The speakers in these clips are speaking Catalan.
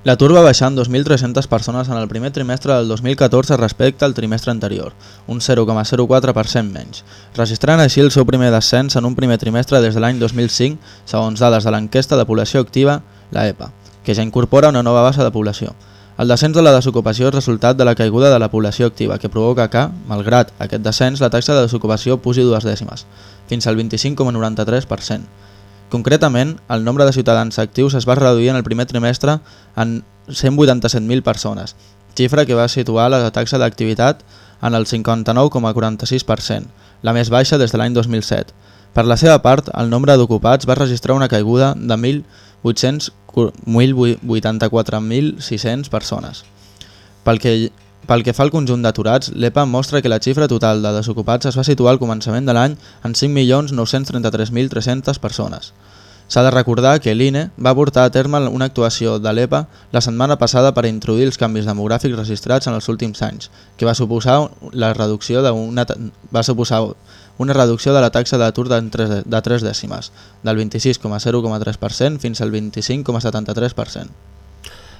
L'atur va baixar en 2.300 persones en el primer trimestre del 2014 respecte al trimestre anterior, un 0,04% menys, registrant així el seu primer descens en un primer trimestre des de l'any 2005, segons dades de l'enquesta de població activa, la EPA, que ja incorpora una nova base de població. El descens de la desocupació és resultat de la caiguda de la població activa, que provoca que, malgrat aquest descens, la taxa de desocupació pugi dues dècimes, fins al 25,93%. Concretament, el nombre de ciutadans actius es va reduir en el primer trimestre en 187.000 persones, xifra que va situar la taxa d'activitat en el 59,46%, la més baixa des de l'any 2007. Per la seva part, el nombre d'ocupats va registrar una caiguda de 1.800 1.084.600 persones. Pel que, pel que fa al conjunt d'aturats, l'EPA mostra que la xifra total de desocupats es va situar al començament de l'any en 5.933.300 persones. S'ha de recordar que l'INE va portar a terme una actuació de l'EPA la setmana passada per introduir els canvis demogràfics registrats en els últims anys, que va suposar la reducció d'una va suposar una reducció de la taxa d'atur de 3 dècimes, del 26,0,3% fins al 25,73%.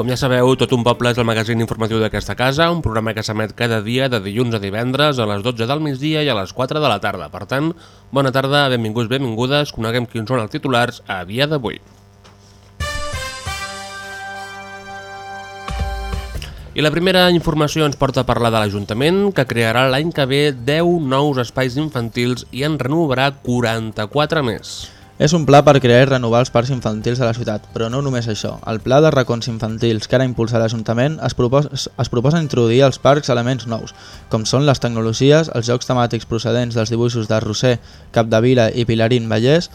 Com ja sabeu, Tot un poble és el magazín informatiu d'aquesta casa, un programa que s'emet cada dia de dilluns a divendres a les 12 del migdia i a les 4 de la tarda. Per tant, bona tarda, benvinguts, benvingudes, coneguem quins són els titulars a dia d'avui. I la primera informació ens porta a parlar de l'Ajuntament, que crearà l'any que ve 10 nous espais infantils i en renovarà 44 més. És un pla per crear i renovar els parcs infantils de la ciutat, però no només això. El pla de racons infantils que ara impulsa l'Ajuntament es, proposa, es proposa introduir als parcs elements nous, com són les tecnologies, els jocs temàtics procedents dels dibuixos de Roser, Capdevila i Pilarín Vallès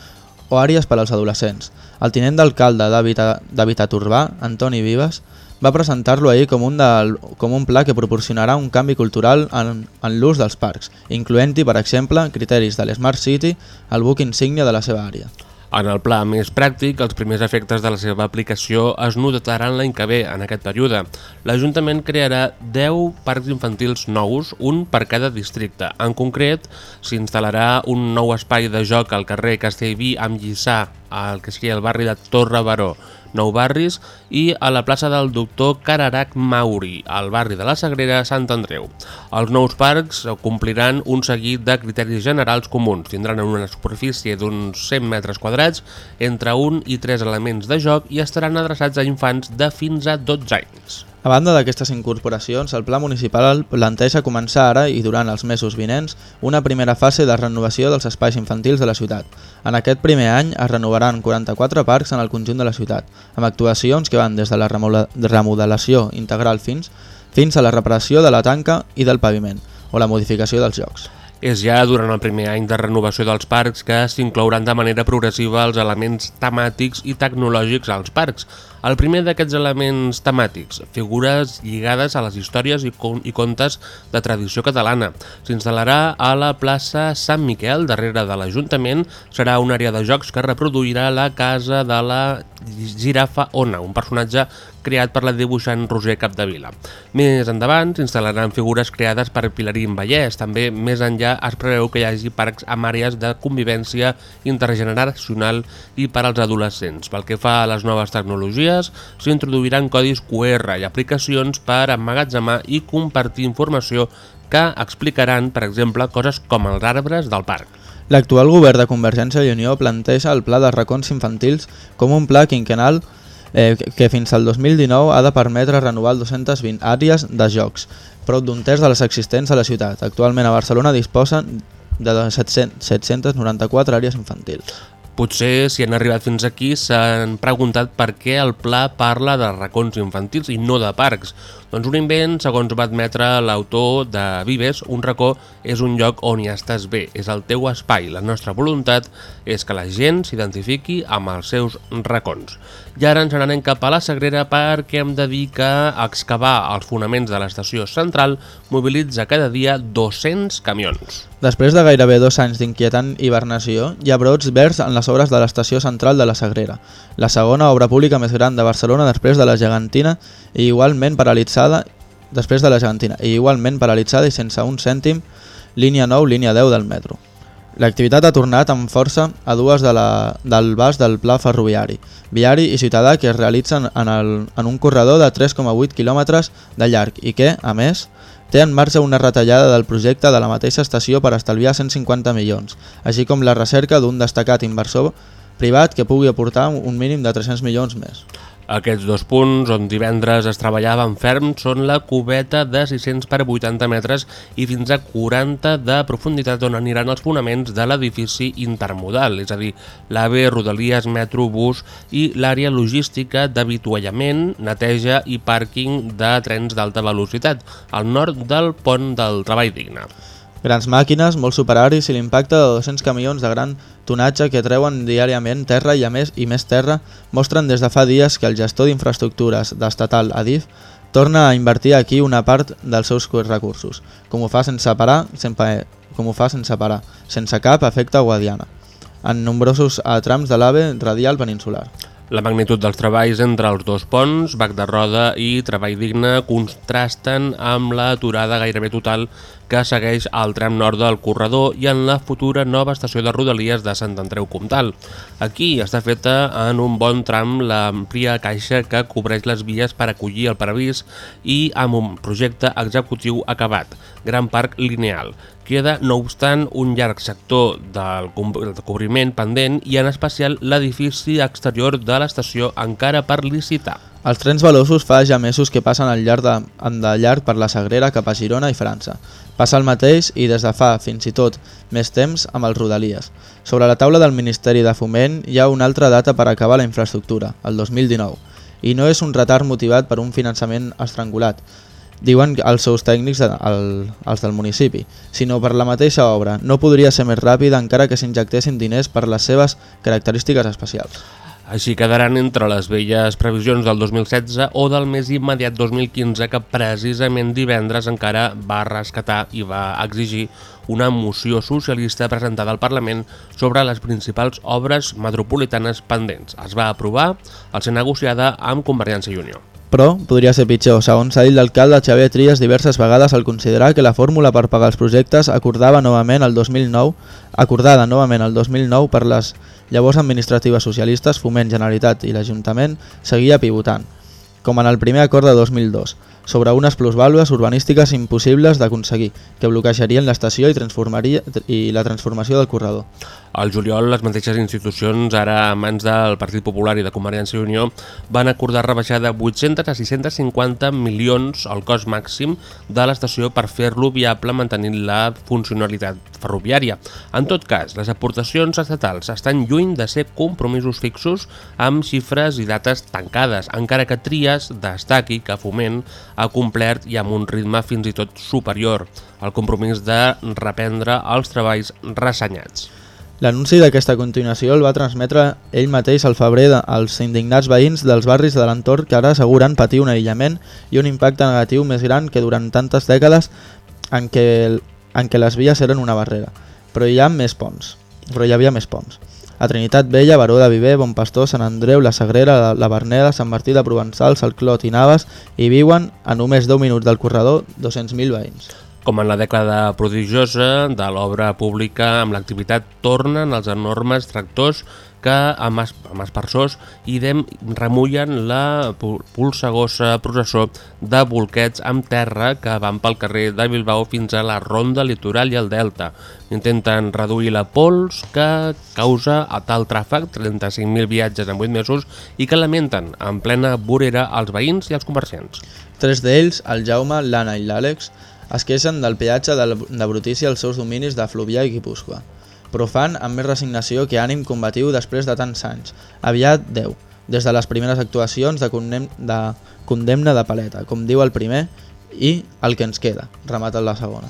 o àrees per als adolescents. El tinent d'alcalde d'Habitat Urbà, Antoni Vives, va presentar-lo ahir com un, del, com un pla que proporcionarà un canvi cultural en, en l'ús dels parcs, incloent-hi, per exemple, criteris de l'Smart City, el buc insígnia de la seva àrea. En el pla més pràctic, els primers efectes de la seva aplicació es notaran l'any que ve, en aquest període. L'Ajuntament crearà 10 parcs infantils nous, un per cada districte. En concret, s'instal·larà un nou espai de joc al carrer Castellví amb Lliçà, al que seria el barri de Torre Baró, Nou Barris, i a la plaça del doctor Cararac Mauri, al barri de la Sagrera Sant Andreu. Els nous parcs compliran un seguit de criteris generals comuns. Tindran una superfície d'uns 100 metres quadrats, entre 1 i 3 elements de joc i estaran adreçats a infants de fins a 12 anys. A banda d'aquestes incorporacions, el Pla Municipal planteja començar ara i durant els mesos vinents una primera fase de renovació dels espais infantils de la ciutat. En aquest primer any es renovaran 44 parcs en el conjunt de la ciutat, amb actuacions que van des de la remodelació integral fins, fins a la reparació de la tanca i del paviment, o la modificació dels jocs. És ja durant el primer any de renovació dels parcs que s'inclouran de manera progressiva els elements temàtics i tecnològics als parcs. El primer d'aquests elements temàtics, figures lligades a les històries i, i contes de tradició catalana. S'instal·larà a la plaça Sant Miquel, darrere de l'Ajuntament. Serà una àrea de jocs que reproduirà la casa de la girafa Ona, un personatge creat per la dibuixant Roser Capdevila. Més endavant s'instal·laran figures creades per Pilarín Vallès. També més enllà es preveu que hi hagi parcs amb àrees de convivència intergeneracional i per als adolescents. Pel que fa a les noves tecnologies, s'introduiran codis QR i aplicacions per emmagatzemar i compartir informació que explicaran, per exemple, coses com els arbres del parc. L'actual govern de Convergència i Unió planteja el pla de racons infantils com un pla quinquenal eh, que fins al 2019 ha de permetre renovar 220 àrees de jocs, prop d'un terç de les existents a la ciutat. Actualment a Barcelona disposen de 700, 794 àrees infantils. Potser, si han arribat fins aquí, s'han preguntat per què el pla parla de racons infantils i no de parcs. Doncs un invent, segons va admetre l'autor de Vives, un racó és un lloc on hi estàs bé, és el teu espai. La nostra voluntat és que la gent s'identifiqui amb els seus racons. I ara ens n'anem cap a la Sagrera perquè hem de dir que excavar els fonaments de l'estació central mobilitza cada dia 200 camions. Després de gairebé dos anys d'inquietant hibernació, hi ha brots verds en les obres de l'estació central de la Sagrera, la segona obra pública més gran de Barcelona després de la Gegantina i igualment paralitzada després de la Gegantina i igualment paralitzada i sense un cèntim línia 9, línia 10 del metro. L'activitat ha tornat amb força a dues de la, del bas del pla ferroviari, viari i ciutadà que es realitzen en, el, en un corredor de 3,8 quilòmetres de llarg i que, a més, té en marxa una retallada del projecte de la mateixa estació per estalviar 150 milions, així com la recerca d'un destacat inversor privat que pugui aportar un mínim de 300 milions més. Aquests dos punts on divendres es treballava en ferm són la cubeta de 600 per 80 metres i fins a 40 de profunditat on aniran els fonaments de l'edifici intermodal, és a dir, l'AVE, Rodalies, Metro, Bus i l'àrea logística d'avituallament, neteja i pàrquing de trens d'alta velocitat, al nord del pont del Treball Digne. Grans màquines, molts superaris i l'impacte de 200 camions de gran tonatge que treuen diàriament terra i a més i més terra mostren des de fa dies que el gestor d'infraestructures d'estatal Adif torna a invertir aquí una part dels seus recursos, com ho fa sense parar, sempre, com ho fa sense parar, sense cap efecte guadiana, en nombrosos trams de l'AVE radial peninsular. La magnitud dels treballs entre els dos ponts, Bac de Roda i Treball Digne, contrasten amb l'aturada gairebé total que segueix al tram nord del corredor i en la futura nova estació de Rodalies de Sant Andreu Comtal. Aquí està feta en un bon tram l'àmplia caixa que cobreix les vies per acollir el paravís i amb un projecte executiu acabat, Gran Parc Lineal. Queda, no obstant, un llarg sector del cobriment pendent i en especial l'edifici exterior de l'estació encara per licitar. Els trens veloços fa ja mesos que passen al llarg de, de llarg per la Sagrera cap a Girona i França. Passa el mateix i des de fa, fins i tot, més temps amb els Rodalies. Sobre la taula del Ministeri de Foment hi ha una altra data per acabar la infraestructura, el 2019. I no és un retard motivat per un finançament estrangulat, diuen els seus tècnics, de, el, els del municipi, sinó per la mateixa obra. No podria ser més ràpida encara que s'injectessin diners per les seves característiques especials. Així quedaran entre les velles previsions del 2016 o del més immediat 2015 que precisament divendres encara va rescatar i va exigir una moció socialista presentada al Parlament sobre les principals obres metropolitanes pendents. Es va aprovar al ser negociada amb Convergència i Unió. Però podria ser pitjor. Segons ha dit l'alcalde Xavier Trias diverses vegades al considerar que la fórmula per pagar els projectes acordava novament el 2009, acordada novament el 2009 per les llavors administratives socialistes, Foment, Generalitat i l'Ajuntament, seguia pivotant, com en el primer acord de 2002, sobre unes plusvàlues urbanístiques impossibles d'aconseguir, que bloquejarien l'estació i, i la transformació del corredor. Al juliol, les mateixes institucions, ara a mans del Partit Popular i de Convergència i Unió, van acordar rebaixar de 800 a 650 milions el cost màxim de l'estació per fer-lo viable mantenint la funcionalitat ferroviària. En tot cas, les aportacions estatals estan lluny de ser compromisos fixos amb xifres i dates tancades, encara que Trias destaqui que Foment ha complert i amb un ritme fins i tot superior al compromís de reprendre els treballs ressenyats. L'anunci d'aquesta continuació el va transmetre ell mateix al febrer als indignats veïns dels barris de l'entorn que ara asseguren patir un aïllament i un impacte negatiu més gran que durant tantes dècades en què, el- en què les vies eren una barrera. Però hi ha més ponts. Però hi havia més ponts. A Trinitat Vella, Baró de Viver, Bon Pastor, Sant Andreu, La Sagrera, La, la Berneda, Sant Martí de Provençal, El Clot i Naves hi viuen a només 10 minuts del corredor 200.000 veïns. Com en la dècada prodigiosa de l'obra pública amb l'activitat tornen els enormes tractors que amb, es, amb aspersors idem remullen la pulsagosa processó de bolquets amb terra que van pel carrer de Bilbao fins a la Ronda Litoral i el Delta. Intenten reduir la pols que causa a tal tràfic, 35.000 viatges en 8 mesos, i que lamenten en plena vorera als veïns i als comerciants. Tres d'ells, el Jaume, l'Anna i l'Àlex, es queixen del peatge de, de brutícia als seus dominis de Fluvià i Guipúscoa, però ho fan amb més resignació que ànim combatiu després de tants anys. Aviat 10, des de les primeres actuacions de, condem de condemna de paleta, com diu el primer, i el que ens queda, remata la segona.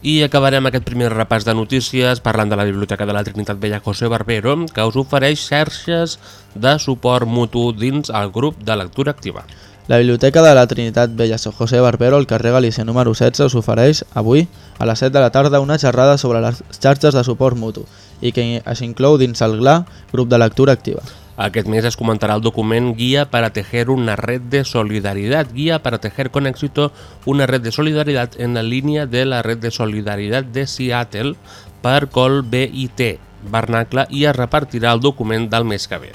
I acabarem aquest primer repàs de notícies parlant de la Biblioteca de la Trinitat Vella José Barbero, que us ofereix xarxes de suport mutu dins el grup de lectura activa. La Biblioteca de la Trinitat Vella José Barbero al carrer Galícia número 16 us ofereix avui a les 7 de la tarda una xerrada sobre les xarxes de suport mutu i que es inclou dins el GLA, grup de lectura activa. Aquest mes es comentarà el document Guía para tejer una red de solidaridad. Guía para tejer con éxito una red de solidaridad en la línea de la red de solidaridad de Seattle per Col BIT, Barnacle, i es repartirà el document del mes que ve.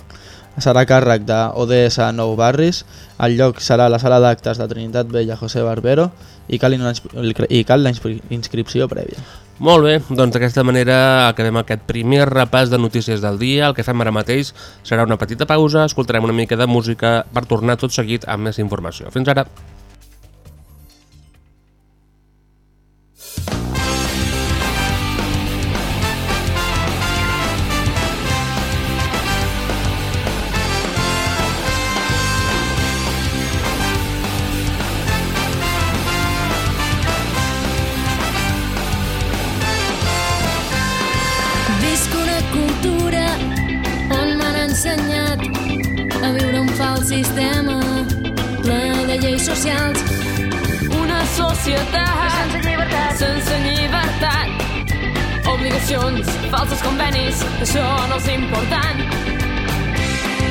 Serà a càrrec de ODS Nou Barris, el lloc serà la sala d'actes de Trinitat Vella José Barbero i cal, i cal la inscri- inscripció prèvia. Molt bé, doncs d'aquesta manera acabem aquest primer repàs de notícies del dia. El que fem ara mateix serà una petita pausa, escoltarem una mica de música per tornar tot seguit amb més informació. Fins ara. Societat sense llibertat, sense llibertat. Obligacions, falsos convenis, això no és important.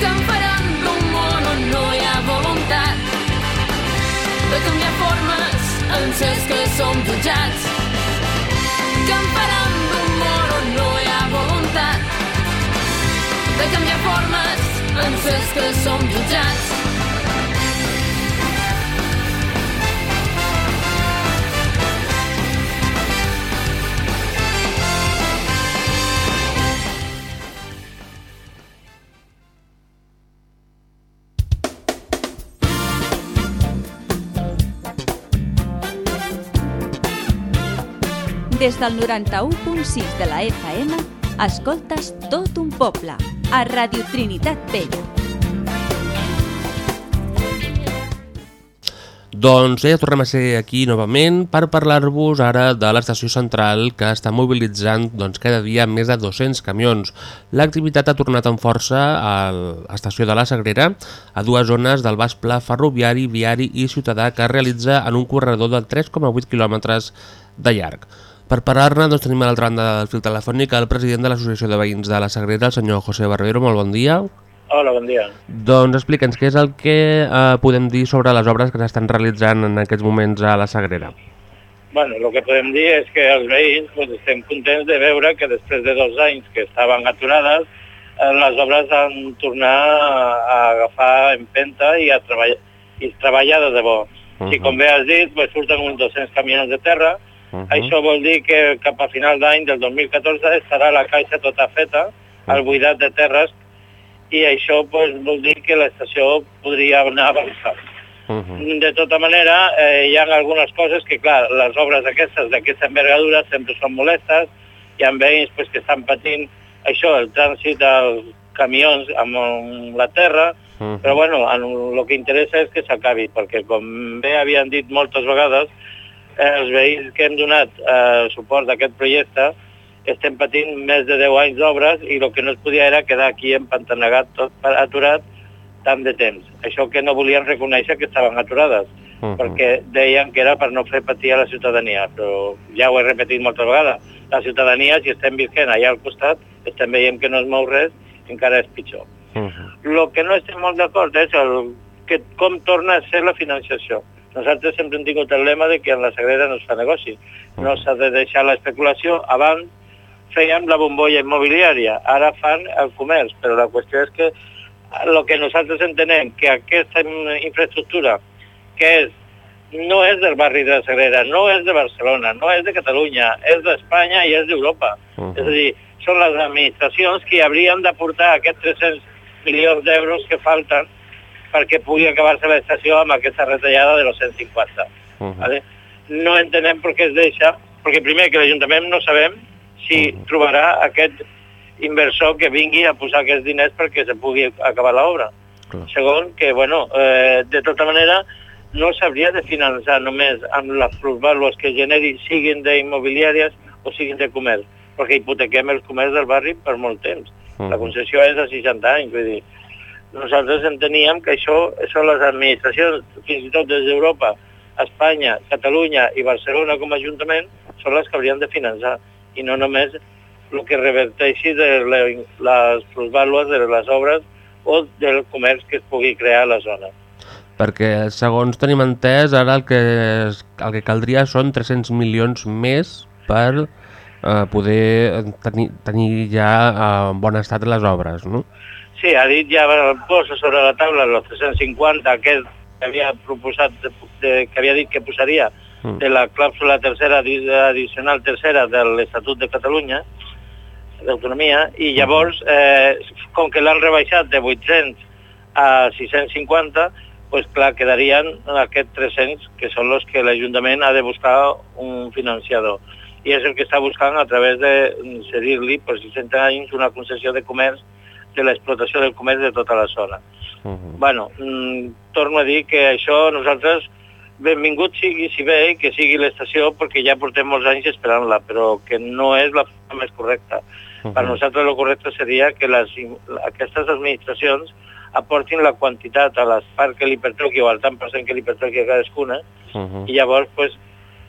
Que en farem d'un món on no hi ha voluntat de canviar formes en ses que som jutjats. Que en farem d'un món on no hi ha voluntat de canviar formes en ses que som jutjats. Des del 91.6 de la FM, escoltes tot un poble, a Radio Trinitat Vella. Doncs ja tornem a ser aquí novament per parlar-vos ara de l'estació central que està mobilitzant doncs, cada dia més de 200 camions. L'activitat ha tornat amb força a l'estació de la Sagrera a dues zones del baix pla ferroviari, viari i ciutadà que es realitza en un corredor de 3,8 quilòmetres de llarg. Per parlar-ne doncs, tenim a l'altra banda del fil telefònic el president de l'Associació de Veïns de la Sagrera, el senyor José Barbero. Molt bon dia. Hola, bon dia. Doncs explica'ns què és el que eh, podem dir sobre les obres que s'estan realitzant en aquests moments a la Sagrera. Bueno, el que podem dir és que els veïns pues, estem contents de veure que després de dos anys que estaven aturades, eh, les obres han tornat a agafar empenta i a treballar, i treballar de debò. Uh. -huh. I com bé has dit, pues, surten uns 200 camions de terra, -huh. això vol dir que cap a final d'any del 2014 estarà la caixa tota feta, el buidat de terres, i això pues, vol dir que l'estació podria anar avançant. Uh -huh. De tota manera, eh, hi ha algunes coses que, clar, les obres aquestes d'aquesta envergadura sempre són molestes, hi ha veïns pues, que estan patint això, el trànsit dels camions amb la terra, uh -huh. però bueno, el que interessa és que s'acabi, perquè com bé havien dit moltes vegades, els veïns que hem donat eh, suport a aquest projecte estem patint més de 10 anys d'obres i el que no es podia era quedar aquí empantanegat tot aturat tant de temps. Això que no volien reconèixer que estaven aturades, uh -huh. perquè deien que era per no fer patir a la ciutadania, però ja ho he repetit moltes vegades. La ciutadania, si estem visquent allà al costat, estem veient que no es mou res, encara és pitjor. Uh -huh. El que no estem molt d'acord és el, que com torna a ser la financiació. Nosaltres sempre hem tingut el lema de que en la Sagrera no es fa negoci. No s'ha de deixar l'especulació abans fèiem la bombolla immobiliària, ara fan el comerç, però la qüestió és que el que nosaltres entenem que aquesta in- infraestructura, que és, no és del barri de la Sagrera, no és de Barcelona, no és de Catalunya, és d'Espanya i és d'Europa. Uh És a dir, són les administracions que haurien d'aportar aquests 300 milions d'euros que falten perquè pugui acabar-se l'estació amb aquesta retallada de los 150. -huh. Vale? No entenem per què es deixa, perquè primer que l'Ajuntament no sabem si trobarà aquest inversor que vingui a posar aquests diners perquè se pugui acabar l'obra. Clar. Segon, que, bueno, eh, de tota manera, no s'hauria de finançar només amb les plusvàlues que generi, siguin d'immobiliàries o siguin de comerç, perquè hipotequem el comerç del barri per molt temps. Mhm. La concessió és de 60 anys, vull dir, nosaltres enteníem que això són les administracions, fins i tot des d'Europa, Espanya, Catalunya i Barcelona com a Ajuntament, són les que haurien de finançar, i no només el que reverteixi de le- les plusvàlues de les obres o del comerç que es pugui crear a la zona. Perquè, segons tenim entès, ara el que, el que caldria són 300 milions més per eh, poder tenir, tenir ja en bon estat les obres, no? Sí, ha dit ja posa sobre la taula els 350 aquest que havia proposat, de, de, que havia dit que posaria Mm. de la clàusula tercera addi- addicional tercera de l'Estatut de Catalunya d'autonomia i llavors, eh, com que l'han rebaixat de 800 a 650, pues clar, quedarien aquests 300 que són els que l'Ajuntament ha de buscar un financiador. I és el que està buscant a través de mm, cedir-li per 60 anys una concessió de comerç de l'explotació del comerç de tota la zona. Uh -huh. Bueno, mm, torno a dir que això nosaltres benvingut sigui si bé que sigui l'estació perquè ja portem molts anys esperant-la, però que no és la forma més correcta. Uh Per nosaltres el correcte seria que les, aquestes administracions aportin la quantitat a les parts que li pertoqui o al tant per cent que li pertoqui a cadascuna Uh -huh. i llavors pues,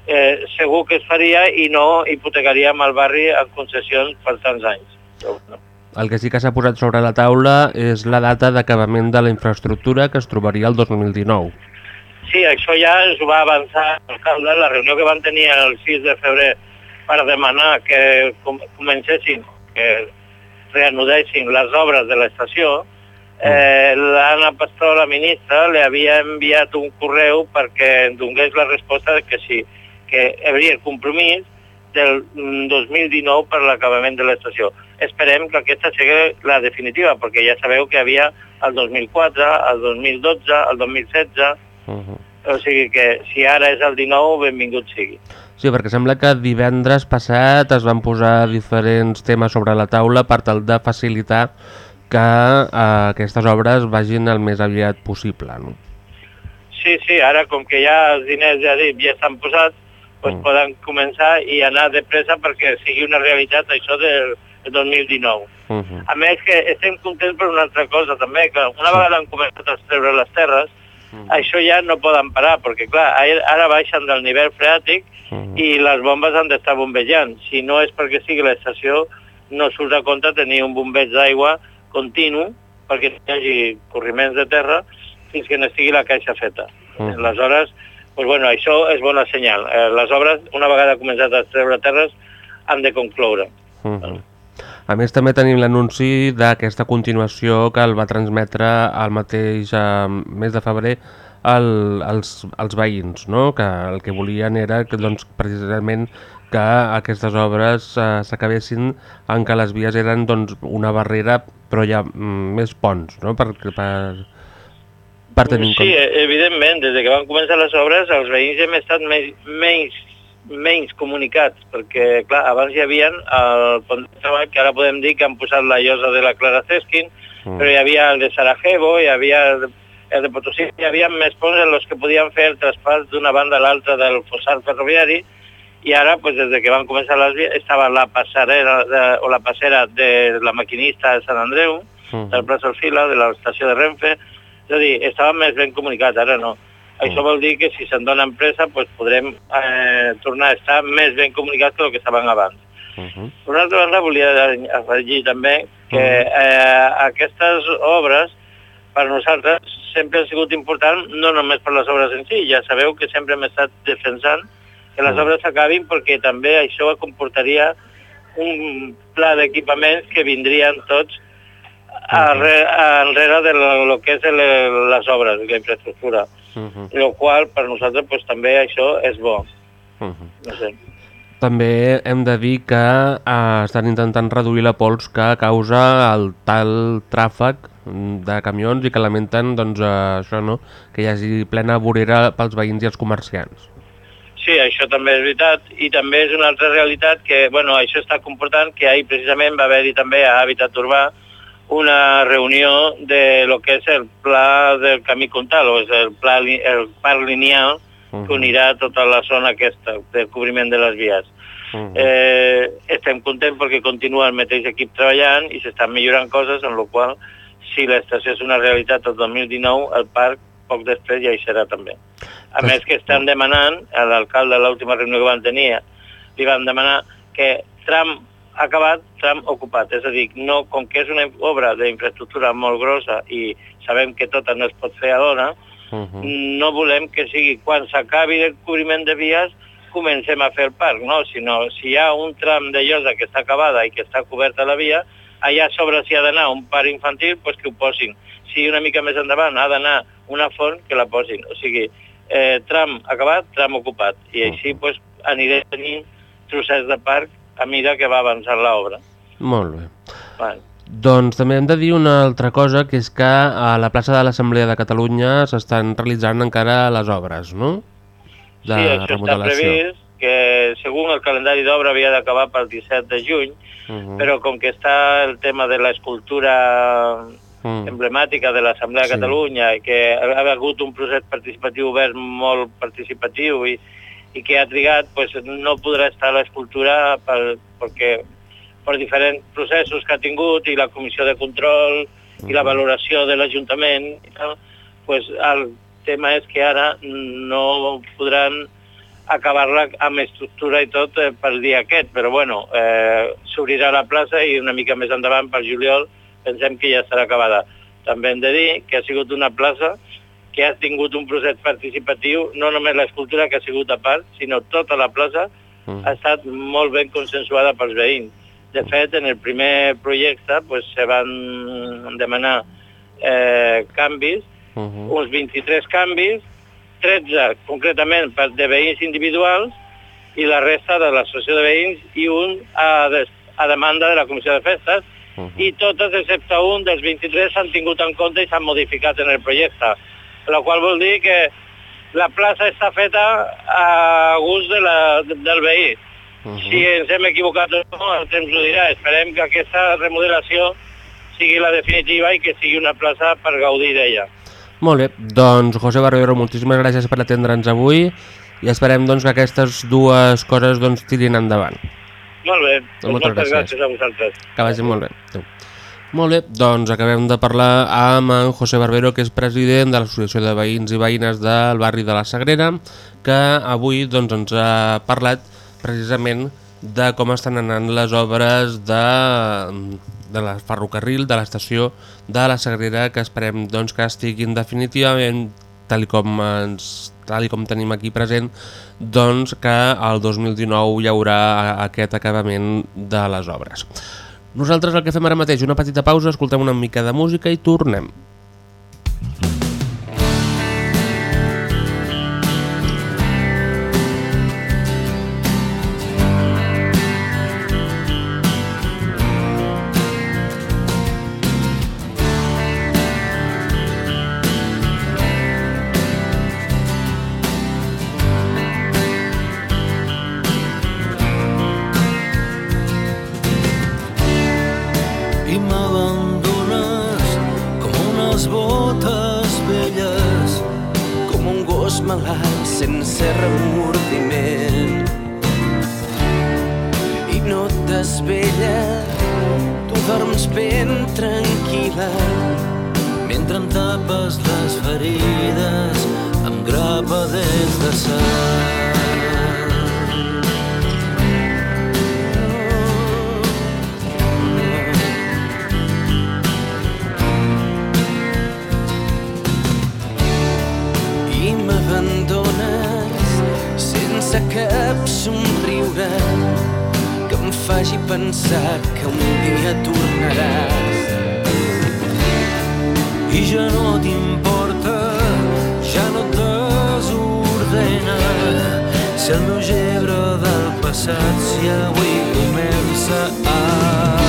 eh, segur que es faria i no hipotecaríem el barri en concessions per tants anys. Però, no. El que sí que s'ha posat sobre la taula és la data d'acabament de la infraestructura que es trobaria el 2019. Sí, això ja es va avançar l'alcalde, la reunió que van tenir el 6 de febrer per demanar que com comencessin, que reanudessin les obres de l'estació, eh, l'Anna Pastor, la ministra, li havia enviat un correu perquè donés la resposta de que sí, que hi hauria el compromís del mm, 2019 per l'acabament de l'estació. Esperem que aquesta sigui la definitiva, perquè ja sabeu que havia el 2004, el 2012, el 2016, Uh -huh. o sigui que si ara és el 19, benvingut sigui. Sí, perquè sembla que divendres passat es van posar diferents temes sobre la taula per tal de facilitar que eh, aquestes obres vagin el més aviat possible. No? Sí, sí, ara com que ja els diners ja dit ja estan posats, doncs Mm. poden començar i anar de pressa perquè sigui una realitat això del, del 2019. Uh -huh. A més que estem contents per una altra cosa també, que una vegada han començat a treure les terres, Mm. això ja no poden parar, perquè clar, ara- baixen del nivell freàtic Mm. i les bombes han d'estar bombejant. Si no és perquè sigui l'estació, no surt a compte tenir un bombeig d'aigua continu perquè hi hagi corriments de terra fins que no estigui la caixa feta. Mm. Aleshores, pues bueno, això és bona senyal. Eh, les obres, una vegada començat a treure terres, han de concloure. Uh -huh. A més, també tenim l'anunci d'aquesta continuació que el va transmetre el mateix eh, mes de febrer el, els, els veïns, no? que el que volien era que, doncs, precisament que aquestes obres eh, s'acabessin en què les vies eren doncs, una barrera però ha mm, més ponts no? per, per, per tenir en Sí, compte. eh, evidentment, des de que van començar les obres, els veïns hem estat més, menys, menys comunicats, perquè, clar, abans hi havia el pont de treball, que ara podem dir que han posat la llosa de la Clara Cesquin, Mm. però hi havia el de Sarajevo, hi havia el de, el de Potosí, hi havia més ponts en els que podien fer el traspàs d'una banda a l'altra del fossat ferroviari, i ara, pues, des de que van començar les vies, estava la passarera de, o la passera de la maquinista de Sant Andreu, Mm. del plaça Alfila, de l'estació de Renfe, és a dir, estava més ben comunicat, ara no. Això vol dir que si se'n dona empresa pues, podrem eh, tornar a estar més ben comunicats que el que estaven abans. Uh -huh. Per una altra banda, volia afegir també que eh, aquestes obres per nosaltres sempre han sigut important, no només per les obres en si, ja sabeu que sempre hem estat defensant que les Mm. obres s'acabin perquè també això comportaria un pla d'equipaments que vindrien tots arre, enrere de lo, que és el, les obres, la infraestructura. Uh -huh. Lo qual per nosaltres pues, també això és bo. Uh -huh. No sé. També hem de dir que eh, estan intentant reduir la pols que causa el tal tràfic de camions i que lamenten doncs, eh, això, no? que hi hagi plena vorera pels veïns i els comerciants. Sí, això també és veritat i també és una altra realitat que, bueno, això està comportant que ahir precisament va haver-hi també a Habitat Urbà una reunió de lo que és el pla del camí Contal, o és el, pla, el parc lineal que unirà tota la zona aquesta del cobriment de les vies. Uh -huh. Eh, estem contents perquè continua el mateix equip treballant i s'estan millorant coses, en la qual si l'estació és una realitat el 2019, el parc poc després ja hi serà també. A més que estan demanant, a l'alcalde l'última reunió que van tenir, li van demanar que tram acabat, tram ocupat. És a dir, no, com que és una obra d'infraestructura molt grossa i sabem que tota no es pot fer alhora, Uh -huh. no volem que sigui quan s'acabi el cobriment de vies comencem a fer el parc, no? Sinó si hi ha un tram de llosa que està acabada i que està coberta la via, allà a sobre si ha d'anar un parc infantil, doncs que ho posin. Si una mica més endavant ha d'anar una font, que la posin. O sigui, eh, tram acabat, tram ocupat. I així doncs, aniré tenint trossets de parc a mesura que va avançant l'obra. Molt bé. Vale. Doncs també hem de dir una altra cosa, que és que a la plaça de l'Assemblea de Catalunya s'estan realitzant encara les obres, no? Sí, això està previst, que segons el calendari d'obra havia d'acabar pel 17 de juny, Uh -huh. però com que està el tema de l'escultura Mm. emblemàtica de l'Assemblea Sí. de Catalunya que ha hagut un procés participatiu obert molt participatiu i, i que ha trigat, pues, no podrà estar l'escultura per, perquè per diferents processos que ha tingut i la comissió de control i la valoració de l'Ajuntament i tal, pues, el tema és que ara no podran acabar-la amb estructura i tot eh, pel dia aquest, però bueno, eh, s'obrirà la plaça i una mica més endavant, per juliol, pensem que ja estarà acabada. També hem de dir que ha sigut una plaça que ha tingut un procés participatiu, no només l'escultura que ha sigut a part, sinó tota la plaça Mm. ha estat molt ben consensuada pels veïns. De fet, en el primer projecte pues, se van demanar eh, canvis, Uh -huh. uns 23 canvis, 13 concretament per de veïns individuals i la resta de l'associació de veïns i un a, des, a demanda de la Comissió de Festes Uh -huh. i totes, excepte un dels 23, s'han tingut en compte i s'han modificat en el projecte. La qual vol dir que la plaça està feta a gust de la, del veí. Uh -huh. Si ens hem equivocat o no, el temps ho dirà. Esperem que aquesta remodelació sigui la definitiva i que sigui una plaça per gaudir d'ella. Molt bé, doncs José Barbero, moltíssimes gràcies per atendre'ns avui i esperem doncs, que aquestes dues coses doncs, tirin endavant. Molt bé, doncs Moltes moltes gràcies. gràcies a vosaltres. Que vagi molt bé. Adéu. Molt bé, doncs acabem de parlar amb en José Barbero, que és president de l'Associació de Veïns i Veïnes del barri de la Sagrera, que avui doncs, ens ha parlat precisament de com estan anant les obres de, de la ferrocarril, de l'estació de la Sagrera, que esperem doncs, que estiguin definitivament tal com ens tal com tenim aquí present, doncs que el 2019 hi haurà aquest acabament de les obres. Nosaltres el que fem ara mateix, una petita pausa, escoltem una mica de música i tornem. Unes botes velles, com un gos malalt sense remordiment. I no et desvella, tu dorms ben tranquil·la, mentre em tapes les ferides amb grapa des de sal. Sense cap somriure que em faci pensar que un dia tornaràs. I ja no t'importa, ja no et desordena si el meu gebre del passat si avui comença a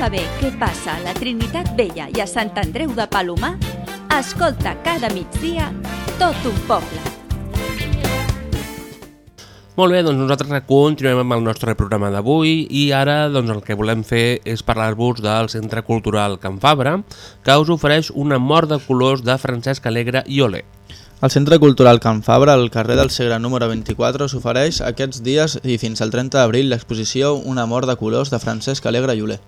saber què passa a la Trinitat Vella i a Sant Andreu de Palomar, escolta cada migdia tot un poble. Molt bé, doncs nosaltres continuem amb el nostre programa d'avui i ara doncs, el que volem fer és parlar-vos del Centre Cultural Can Fabra, que us ofereix una mort de colors de Francesc Alegre i Olé. El Centre Cultural Can Fabra, al carrer del Segre número 24, s'ofereix aquests dies i fins al 30 d'abril l'exposició Una mort de colors de Francesc Alegre i Oler.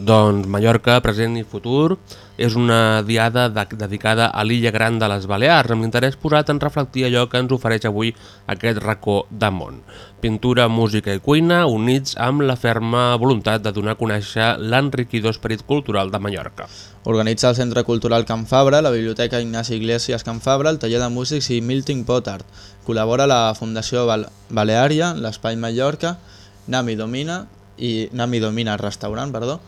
Doncs Mallorca, present i futur, és una diada de dedicada a l'illa gran de les Balears, amb l'interès posat en reflectir allò que ens ofereix avui aquest racó de món. Pintura, música i cuina units amb la ferma voluntat de donar a conèixer l'enriquidor esperit cultural de Mallorca. Organitza el Centre Cultural Can Fabra, la Biblioteca Ignasi Iglesias Can Fabra, el taller de músics i Milting Pot Art. Col·labora la Fundació Bal Baleària, l'Espai Mallorca, Nami Domina i Nami Domina Restaurant, perdó,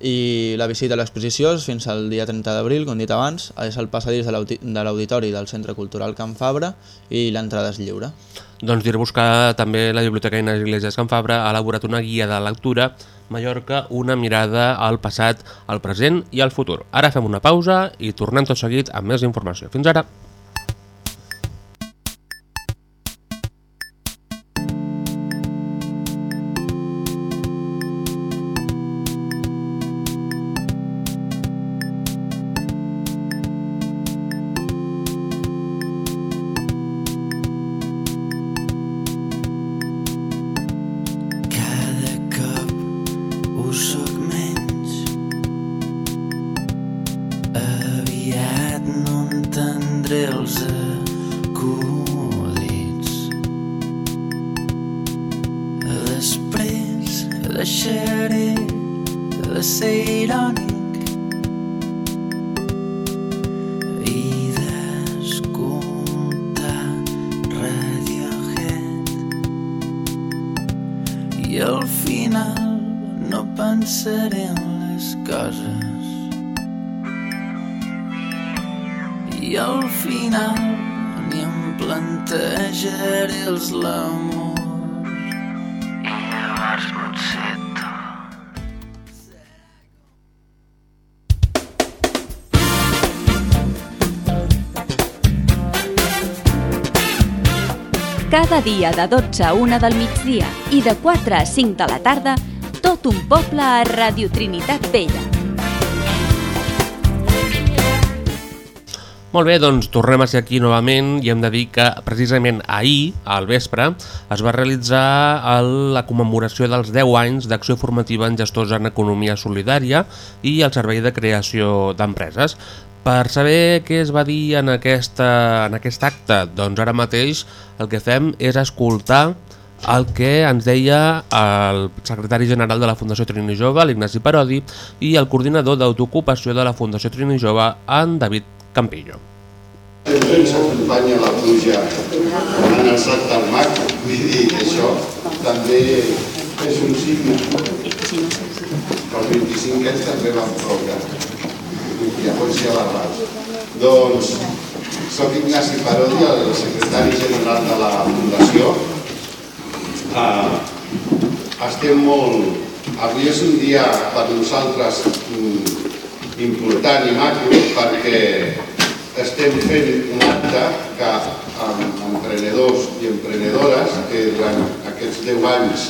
i la visita a l'exposició és fins al dia 30 d'abril, com dit abans, és al passadís de l'audi- de l'Auditori del Centre Cultural Can Fabra i l'entrada és lliure. Doncs dir-vos que també la Biblioteca Inés Iglesias Can Fabra ha elaborat una guia de lectura Mallorca, una mirada al passat, al present i al futur. Ara fem una pausa i tornem tot seguit amb més informació. Fins ara! En les coses i al final ni em plantejaré els l'amor i llavors potser Cada dia de 12 a 1 del migdia i de 4 a 5 de la tarda, tot un poble a Radio Trinitat Vella. Molt bé, doncs tornem a ser aquí novament i hem de dir que precisament ahir, al vespre, es va realitzar el, la commemoració dels 10 anys d'acció formativa en gestors en economia solidària i el servei de creació d'empreses. Per saber què es va dir en, aquesta, en aquest acte, doncs ara mateix el que fem és escoltar el que ens deia el secretari general de la Fundació Trini Jove, l'Ignasi Parodi, i el coordinador d'autoocupació de la Fundació Trini Jove, en David Campillo. Ens acompanya la pluja en el sac del mag, vull dir això també és un signe. El 25 anys també van ploure, llavors ja va ras. Doncs soc Ignasi Parodi, el secretari general de la Fundació. Ah, estem molt... Avui és un dia per nosaltres mm, important i maco perquè estem fent un acte que amb emprenedors i emprenedores que durant aquests 10 anys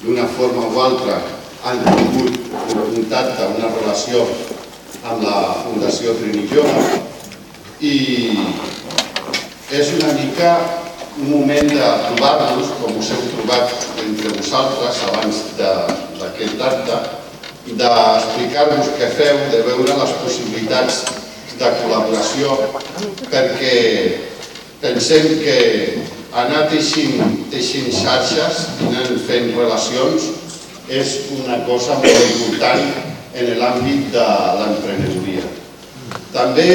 d'una forma o altra han tingut un contacte, una relació amb la Fundació Trini Jove i és una mica un moment de trobar-nos, com us heu trobat entre vosaltres abans d'aquest acte, d'explicar-vos què feu, de veure les possibilitats de col·laboració perquè pensem que anar teixint, teixint xarxes i anar fent relacions és una cosa molt important en l'àmbit de l'emprenedoria. També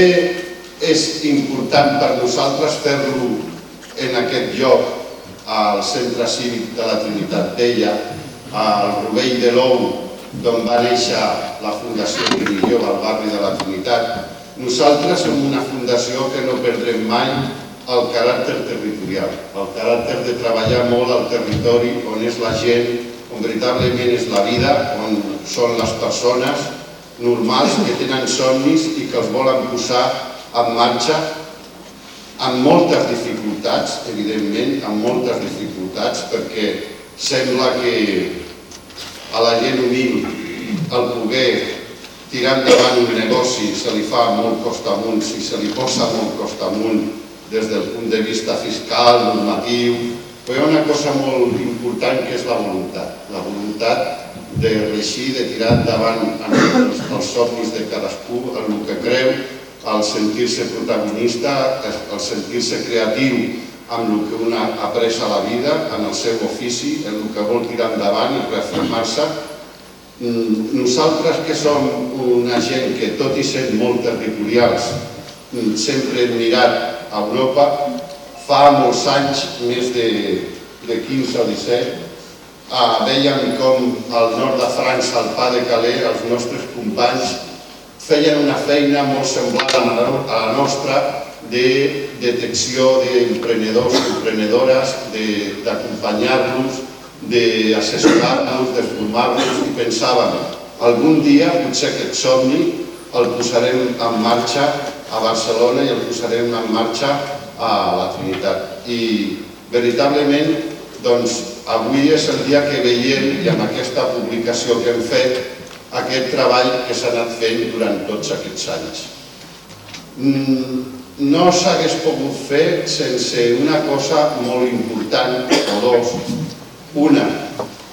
és important per nosaltres fer-lo en aquest lloc, al centre cívic de la Trinitat Vella, al Rovell de l'Ou, d'on va néixer la Fundació Trinilló al barri de la Trinitat. Nosaltres som una fundació que no perdrem mai el caràcter territorial, el caràcter de treballar molt al territori on és la gent, on veritablement és la vida, on són les persones normals que tenen somnis i que els volen posar en marxa amb moltes dificultats, evidentment, amb moltes dificultats, perquè sembla que a la gent humil el poder tirar endavant un negoci se li fa molt costa amunt, si se li posa molt costa amunt des del punt de vista fiscal, normatiu, però hi ha una cosa molt important que és la voluntat, la voluntat de reixir, de tirar endavant els, somnis de cadascú, el que creu, el sentir-se protagonista, el sentir-se creatiu amb el que un ha après a la vida, en el seu ofici, en el que vol tirar endavant i reafirmar-se. Nosaltres que som una gent que tot i ser molt territorials sempre hem mirat a Europa, fa molts anys, més de, de 15 o 17, eh, veiem com al nord de França, al Pas de Calais, els nostres companys feien una feina molt semblant a la nostra de detecció d'emprenedors i emprenedores, d'acompanyar-los, d'assessorar-los, de formar-los i pensàvem, algun dia potser aquest somni el posarem en marxa a Barcelona i el posarem en marxa a la Trinitat. I veritablement, doncs, avui és el dia que veiem, i amb aquesta publicació que hem fet, aquest treball que s'ha anat fent durant tots aquests anys. No s'hagués pogut fer sense una cosa molt important, o dos. Una,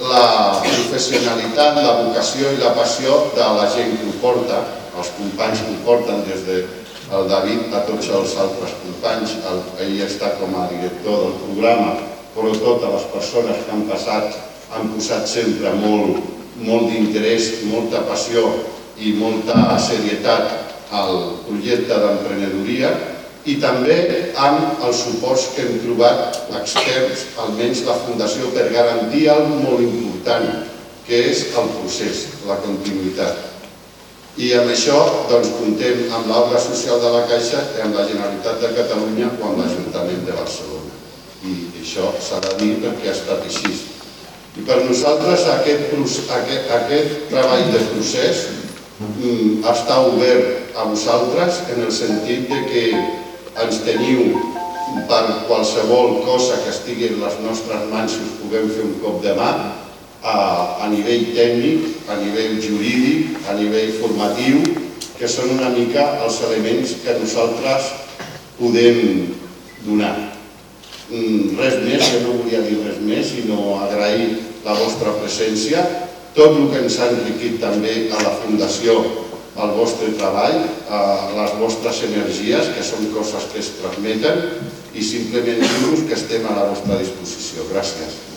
la professionalitat, la vocació i la passió de la gent que ho porta, els companys que ho porten des de el David a tots els altres companys, el, ell està com a director del programa, però totes les persones que han passat han posat sempre molt, molt d'interès, molta passió i molta serietat al projecte d'emprenedoria i també amb els suports que hem trobat externs, almenys la Fundació, per garantir alguna molt important, que és el procés, la continuïtat. I amb això doncs, comptem amb l'obra social de la Caixa i amb la Generalitat de Catalunya o amb l'Ajuntament de Barcelona. I això s'ha de dir perquè ha estat així. I per nosaltres aquest, aquest, aquest treball de procés mm, està obert a vosaltres en el sentit de que ens teniu per qualsevol cosa que estigui en les nostres mans si us puguem fer un cop de mà a, a nivell tècnic, a nivell jurídic, a nivell formatiu, que són una mica els elements que nosaltres podem donar. Mm, res més, jo no volia dir res més, sinó agrair la vostra presència, tot el que ens ha enriquit també a la Fundació, el vostre treball, les vostres energies, que són coses que es transmeten, i simplement dir-vos que estem a la vostra disposició. Gràcies.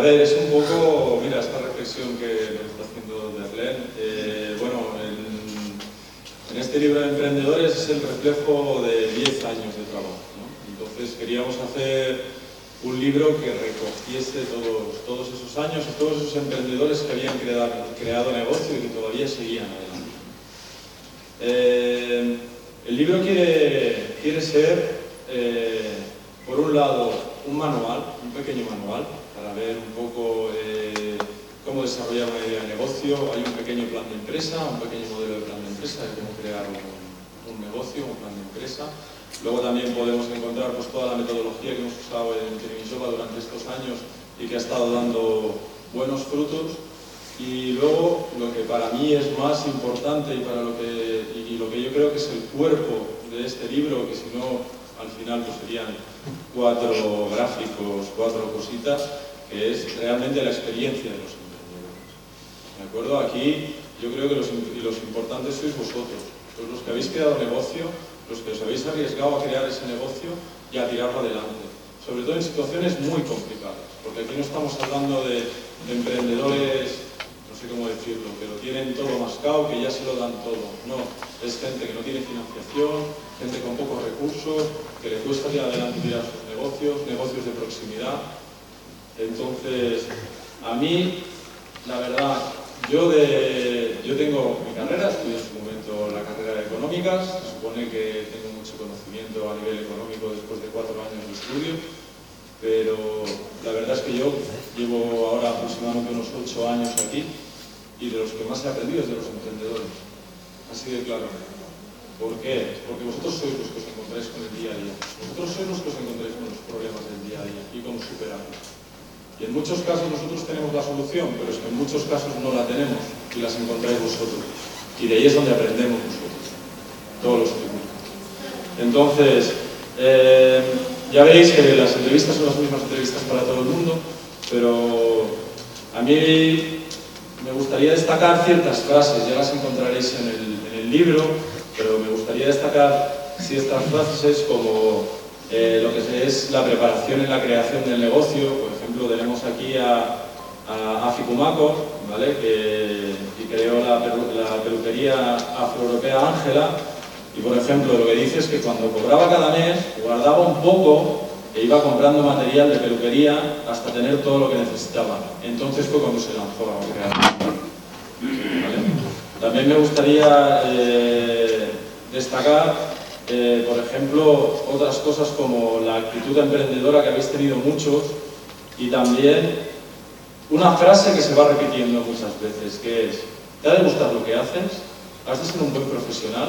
A ver, es un poco, mira, esta reflexión que nos está haciendo Berlén, eh, bueno, en, este libro de emprendedores es el reflejo de 10 años de trabajo. Entonces queríamos hacer un libro que recogiese todos, esos años y todos esos emprendedores que habían creado, negocio y que todavía seguían adelante. Eh, el libro quiere, quiere ser, eh, por un lado, un manual, un pequeño manual, ver un poco eh, cómo desarrollar una idea de negocio. Hay un pequeño plan de empresa, un pequeño modelo de plan de empresa, de cómo crear un, negocio, un plan de empresa. Luego también podemos encontrar pues, toda la metodología que hemos usado en Televisova durante estos años y que ha estado dando buenos frutos. Y luego lo que para mí es más importante y, para lo que, y lo que yo creo que es el cuerpo de este libro, que si no al final pues serían cuatro gráficos, cuatro cositas, que es realmente la experiencia de los emprendedores. ¿De acuerdo? Aquí yo creo que los, los importantes sois vosotros, sois los que habéis creado negocio, los que os habéis arriesgado a crear ese negocio y a tirarlo adelante. Sobre todo en situaciones muy complicadas, porque aquí no estamos hablando de, de emprendedores sé cómo decirlo, que lo tienen todo mascado, que ya se lo dan todo. No, es gente que no tiene financiación, gente con pocos recursos, que le cuesta ir adelante tirar sus negocios, negocios de proximidad. Entonces, a mí, la verdad, yo, de, yo tengo mi carrera, estudié en su momento la carrera de económicas, se supone que tengo mucho conocimiento a nivel económico después de cuatro años de estudio, pero la verdad es que yo llevo ahora aproximadamente unos ocho años aquí y de los que más he aprendido es de los emprendedores. Así de claro. ¿Por qué? Porque vosotros sois los que os encontráis con el día a día. Vosotros sois los que os encontráis con los problemas del día a día y cómo superarlos. Y en muchos casos nosotros tenemos la solución, pero es que en muchos casos no la tenemos y las encontráis vosotros. Y de ahí es donde aprendemos nosotros, todos los técnicos. Entonces, eh, ya veis que las entrevistas son las mismas entrevistas para todo el mundo, pero a mí me gustaría destacar ciertas frases, ya las encontraréis en el, libro, pero me gustaría destacar ciertas frases como eh, lo que es la preparación en la creación del negocio. Por ejemplo, tenemos aquí a, a Afi ¿vale? que, que creó la, la peluquería afroeuropea Ángela, y por ejemplo lo que dice es que cuando cobraba cada mes guardaba un poco e iba comprando material de peluquería hasta tener todo lo que necesitaba. Entonces fue cuando se lanzó a crear. ¿Vale? También me gustaría eh, destacar, eh, por ejemplo, otras cosas como la actitud emprendedora que habéis tenido muchos y también una frase que se va repitiendo muchas veces, que es, ¿te ha de gustar lo que haces? ¿Has de ser un buen profesional?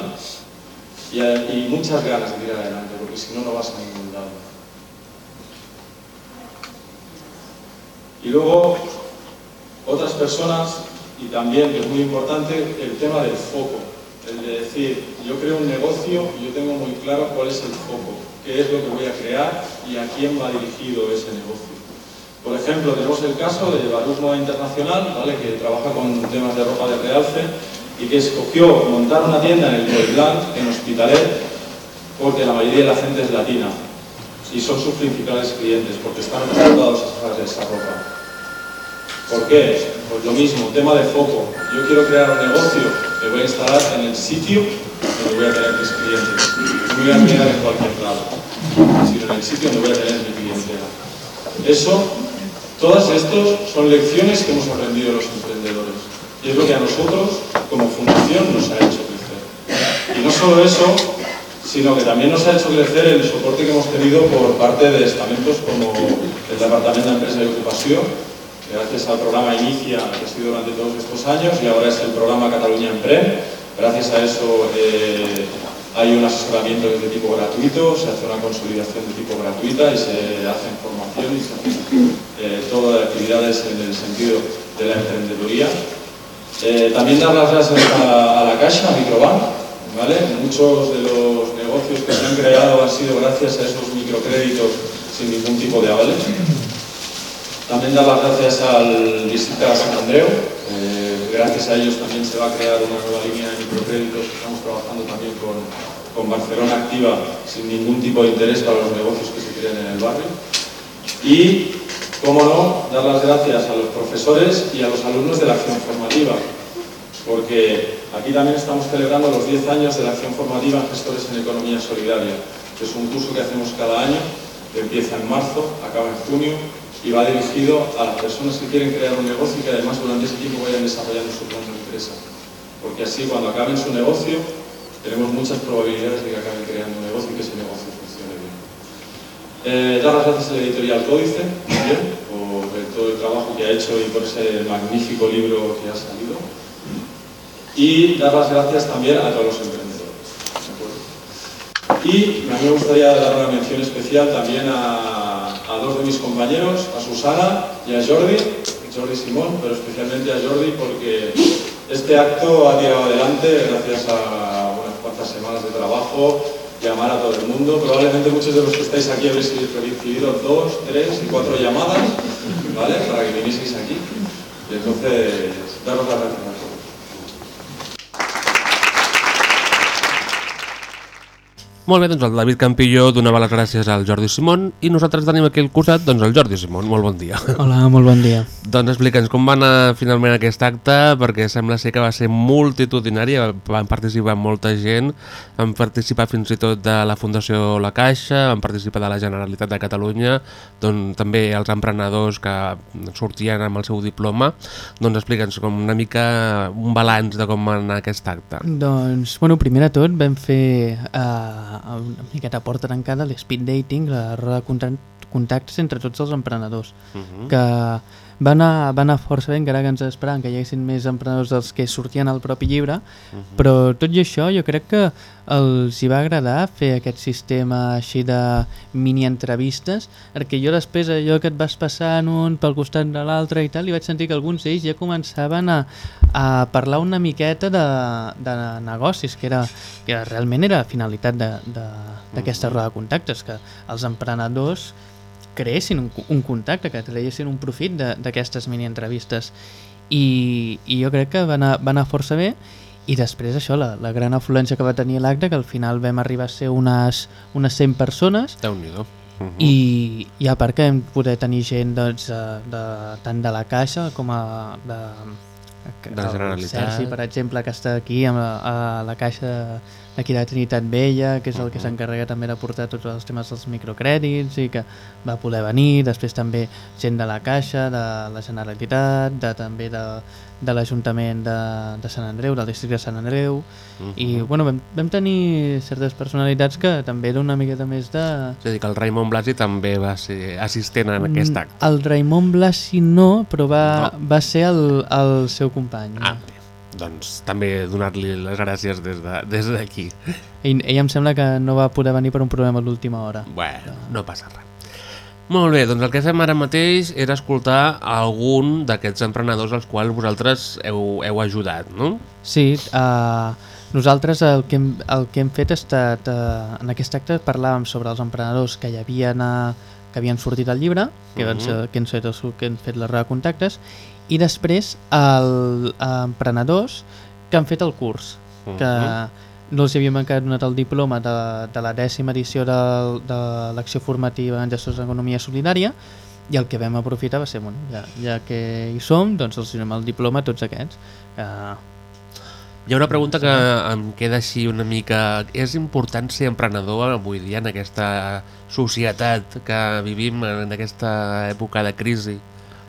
Y, muchas ganas de tirar adelante, porque si no, no vas a ningún lado. Y luego, otras personas, y también, que es muy importante, el tema del foco. El de decir, yo creo un negocio y yo tengo muy claro cuál es el foco, qué es lo que voy a crear y a quién va dirigido ese negocio. Por ejemplo, tenemos el caso de Baruch Moda Internacional, ¿vale? que trabaja con temas de ropa de realce y que escogió montar una tienda en el Blanc, en Hospitalet, porque la mayoría de la gente es latina y son sus principales clientes, porque están acostumbrados a usar esa ropa. ¿Por qué? Pues lo mismo, tema de foco. Yo quiero crear un negocio, me voy a instalar en el sitio donde voy a tener mis clientes. No voy a quedar en cualquier lado, sino en el sitio donde voy a tener mi clientela. Eso, todas estas son lecciones que hemos aprendido los emprendedores. Y es lo que a nosotros, como fundación, nos ha hecho crecer. Y no solo eso, sino que también nos ha hecho crecer el soporte que hemos tenido por parte de estamentos como el Departamento de Empresa y Ocupación, gracias al programa Inicia, que ha sido durante todos estos años, y ahora es el programa Cataluña Empre. Gracias a eso eh, hay un asesoramiento de tipo gratuito, se hace una consolidación de tipo gratuita y se hace formación y se hacen eh, todas actividades en el sentido de la emprendeduría. Eh, también dar las gracias a, la Caixa, a Microbank, ¿vale? Muchos de los negocios que se han creado han sido gracias a esos microcréditos sin ningún tipo de avales. También dar las gracias al de San Andreu. Eh, gracias a ellos también se va a crear una nueva línea de microcréditos. Estamos trabajando también con, con Barcelona Activa sin ningún tipo de interés para los negocios que se crean en el barrio. Y, cómo no, dar las gracias a los profesores y a los alumnos de la acción formativa, porque aquí también estamos celebrando los 10 años de la acción formativa Gestores en Economía Solidaria, que es un curso que hacemos cada año, que empieza en marzo, acaba en junio, y va dirigido a las personas que quieren crear un negocio y que además durante ese tiempo vayan desarrollando su de empresa. Porque así cuando acaben su negocio tenemos muchas probabilidades de que acaben creando un negocio y que ese negocio funcione bien. Eh, dar las gracias a la editorial Códice también por todo el trabajo que ha hecho y por ese magnífico libro que ha salido. Y dar las gracias también a todos los emprendedores. Y a mí me gustaría dar una mención especial también a a dos de mis compañeros, a Susana y a Jordi, Jordi Simón, pero especialmente a Jordi porque este acto ha tirado adelante gracias a unas cuantas semanas de trabajo, llamar a todo el mundo. Probablemente muchos de los que estáis aquí habéis recibido dos, tres y cuatro llamadas, ¿vale? Para que vinieseis aquí. Y entonces, daros las gracias Molt bé, doncs el David Campillo donava les gràcies al Jordi Simón i nosaltres tenim aquí al costat doncs, el Jordi Simón. Molt bon dia. Hola, molt bon dia. doncs explica'ns com va anar finalment aquest acte, perquè sembla ser que va ser multitudinari, van participar molta gent, van participar fins i tot de la Fundació La Caixa, van participar de la Generalitat de Catalunya, doncs, també els emprenedors que sortien amb el seu diploma. Doncs explica'ns com una mica un balanç de com va anar aquest acte. Doncs, bueno, primer de tot vam fer eh, una miqueta porta tancada l'speed dating, la roda de contactes entre tots els emprenedors, uh -huh. que va anar, va anar força bé, encara que ens esperaven que hi haguessin més emprenedors dels que sortien al propi llibre, uh -huh. però tot i això jo crec que els hi va agradar fer aquest sistema així de mini entrevistes, perquè jo després allò que et vas passant un pel costat de l'altre i tal, i vaig sentir que alguns d'ells ja començaven a, a parlar una miqueta de, de negocis, que, era, que realment era la finalitat d'aquesta roda de contactes, que els emprenedors creessin un, un contacte, que traguessin un profit d'aquestes mini entrevistes. I, i jo crec que va anar, va anar força bé. I després això, la, la gran afluència que va tenir l'acte, que al final vam arribar a ser unes, unes 100 persones. Déu nhi uh -huh. i, i a part que vam poder tenir gent doncs, de, de, tant de la Caixa com a de, de la Generalitat. Sergi, per exemple, que està aquí a, a la Caixa d'aquí de Trinitat Vella, que és el que s'encarrega també de portar tots els temes dels microcrèdits i que va poder venir, després també gent de la Caixa, de la Generalitat, de, també de, de l'Ajuntament de, de Sant Andreu, del districte de Sant Andreu, uh -huh. i bueno, vam, vam tenir certes personalitats que també era una miqueta més de... És a dir, que el Raimon Blasi també va ser assistent en aquest acte. Mm, El Raimon Blasi no, però va, no. va ser el, el seu company. Ah, bé doncs també donar-li les gràcies des d'aquí. De, ell, ell em sembla que no va poder venir per un problema a l'última hora. Bueno, no passa res. Molt bé, doncs el que fem ara mateix era escoltar algun d'aquests emprenedors als quals vosaltres heu, heu ajudat, no? Sí, uh, nosaltres el que, hem, el que hem fet ha estat, uh, en aquest acte parlàvem sobre els emprenedors que hi havien, uh, que havien sortit al llibre, que, uh -huh. van ser, que, han fet, que han fet la roda de contactes, i després el, eh, emprenedors que han fet el curs, uh -huh. No els havíem encara donat el diploma de, de la dècima edició de, de l'acció formativa en gestors d'economia solidària i el que vam aprofitar va ser, bueno, ja, ja que hi som, doncs els donem el diploma a tots aquests. Uh, hi ha una pregunta que em queda així una mica... És important ser emprenedor avui dia en aquesta societat que vivim en aquesta època de crisi?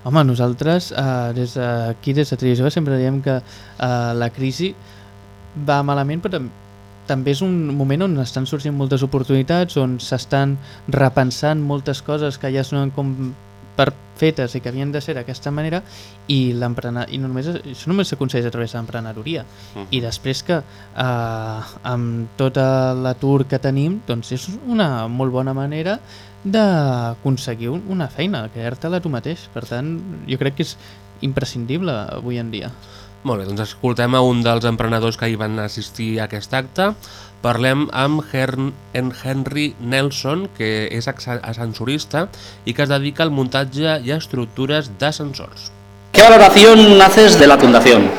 Home, nosaltres eh, des d'aquí, des de Triajova, sempre diem que eh, la crisi va malament, però també és un moment on estan sorgint moltes oportunitats, on s'estan repensant moltes coses que ja donen com per fetes i que havien de ser d'aquesta manera i, i no només, això només s'aconsegueix a través de l'emprenedoria uh -huh. i després que eh, amb tot l'atur que tenim doncs és una molt bona manera d'aconseguir una feina, crear-te-la tu mateix. Per tant, jo crec que és imprescindible avui en dia. Molt bé, doncs escoltem a un dels emprenedors que hi van assistir a aquest acte. Parlem amb Hern, en Henry Nelson, que és ascensorista i que es dedica al muntatge i a estructures d'ascensors. ¿Qué valoración haces de la fundación?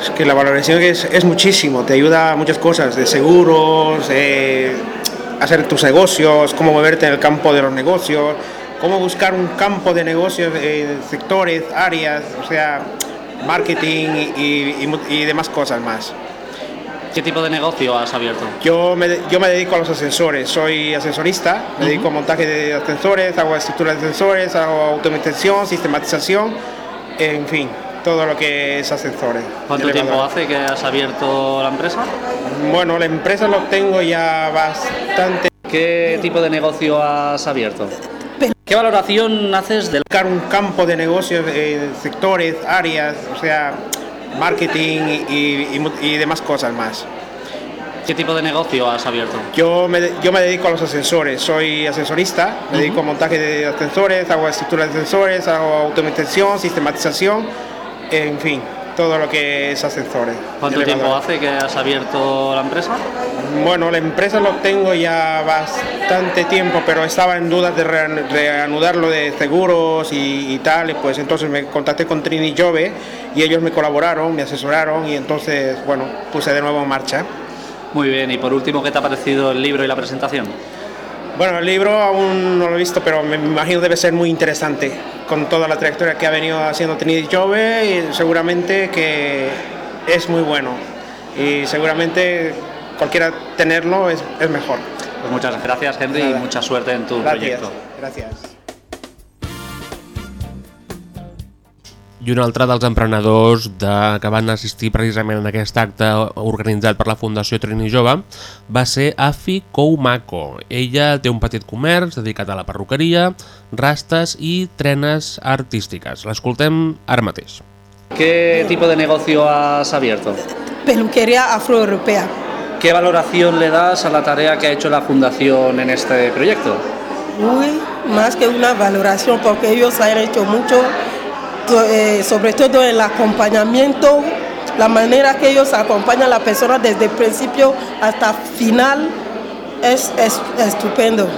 Es que la valoración es, es muchísimo, te ayuda a muchas cosas, de seguros, de hacer tus negocios, cómo moverte en el campo de los negocios, cómo buscar un campo de negocios, eh, sectores, áreas, o sea, marketing y, y, y, demás cosas más. ¿Qué tipo de negocio has abierto? Yo me, yo me dedico a los ascensores, soy ascensorista, me dedico a montaje de ascensores, hago estructuras de ascensores, hago automatización, sistematización, en fin, todo lo que es ascensores. ¿Cuánto tiempo hace que has abierto la empresa? Bueno, la empresa lo tengo ya bastante. ¿Qué tipo de negocio has abierto? ¿Qué valoración haces de buscar un campo de negocios, eh, sectores, áreas, o sea, marketing y, y, y, demás cosas más? ¿Qué tipo de negocio has abierto? Yo me, yo me dedico a los ascensores, soy ascensorista, me dedico a montaje de ascensores, hago estructuras de ascensores, hago automatización, sistematización, en fin, todo lo que es ascensores. ¿Cuánto tiempo hace que has abierto la empresa? Bueno, la empresa lo tengo ya bastante tiempo, pero estaba en dudas de rean- reanudar lo de seguros y, y tal, y pues entonces me contacté con Trini Jove y ellos me colaboraron, me asesoraron y entonces, bueno, puse de nuevo en marcha. Muy bien, y por último, ¿qué te ha parecido el libro y la presentación? Bueno, el libro aún no lo he visto, pero me imagino debe ser muy interesante, con toda la trayectoria que ha venido haciendo Trinity Jove, y seguramente que es muy bueno. Y seguramente cualquiera tenerlo es, es mejor. Pues muchas gracias, Henry, y mucha suerte en tu Gracias. proyecto. Gracias. I un altre dels emprenedors de, que van assistir precisament en aquest acte organitzat per la Fundació Trini Jove va ser Afi Koumako. Ella té un petit comerç dedicat a la perruqueria, rastes i trenes artístiques. L'escoltem ara mateix. ¿Qué tipo de negocio has abierto? Peluquería afroeuropea. ¿Qué valoración le das a la tarea que ha hecho la Fundación en este proyecto? Uy, más que una valoración porque ellos han hecho mucho, eh, sobre todo el acompañamiento, la manera que ellos acompañan a la persona desde el principio hasta final es, es estupendo.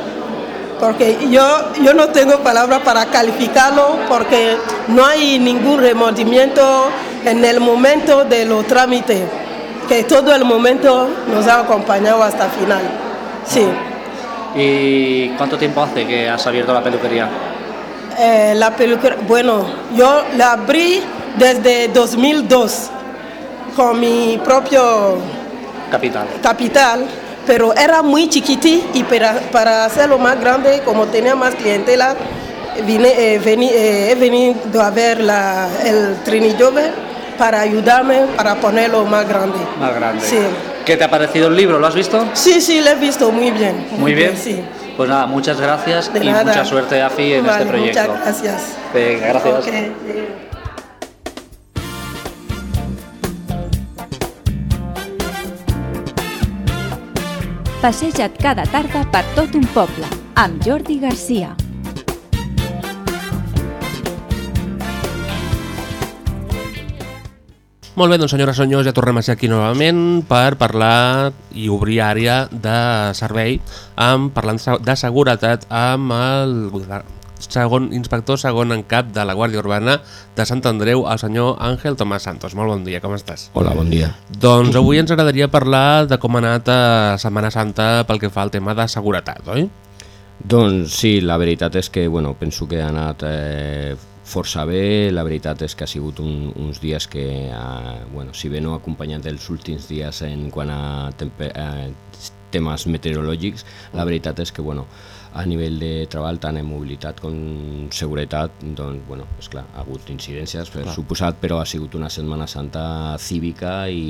Porque yo, yo no tengo palabras para calificarlo porque no hay ningún remordimiento en el momento de los trámites, que todo el momento nos ha acompañado hasta final. Sí. ¿Y cuánto tiempo hace que has abierto la peluquería? Eh, la peluquería, bueno, yo la abrí desde 2002 con mi propio Capital. capital, pero era muy chiquití y para, para hacerlo más grande, como tenía más clientela, vine, eh, vení- eh, he venido a ver la, el Trinidove para ayudarme para ponerlo más grande. Más grande. Sí. ¿Qué te ha parecido el libro? ¿Lo has visto? Sí, sí, lo he visto muy bien. Muy bien. Sí. Pues nada, muchas gracias De y nada. mucha suerte, Afi, en Vale, este proyecto. Muchas gracias. Venga, gracias. Ok. Passeja't cada tarda per tot un poble, amb Jordi Garcia. Molt bé, doncs senyores i senyors, ja tornem a ser aquí novament per parlar i obrir àrea de servei amb, parlant de seguretat amb el segon inspector segon en cap de la Guàrdia Urbana de Sant Andreu, el senyor Àngel Tomàs Santos. Molt bon dia, com estàs? Hola, bon dia. Doncs avui ens agradaria parlar de com ha anat a Setmana Santa pel que fa al tema de seguretat, oi? Doncs sí, la veritat és que bueno, penso que ha anat eh, força bé, la veritat és que ha sigut un, uns dies que, eh, bueno, si bé no acompanyat dels últims dies en quant a eh, temes meteorològics, la veritat és que bueno, a nivell de treball tant en mobilitat com seguretat, doncs, bueno, esclar, ha hagut incidències, per Clar. suposat, però ha sigut una Setmana Santa cívica i,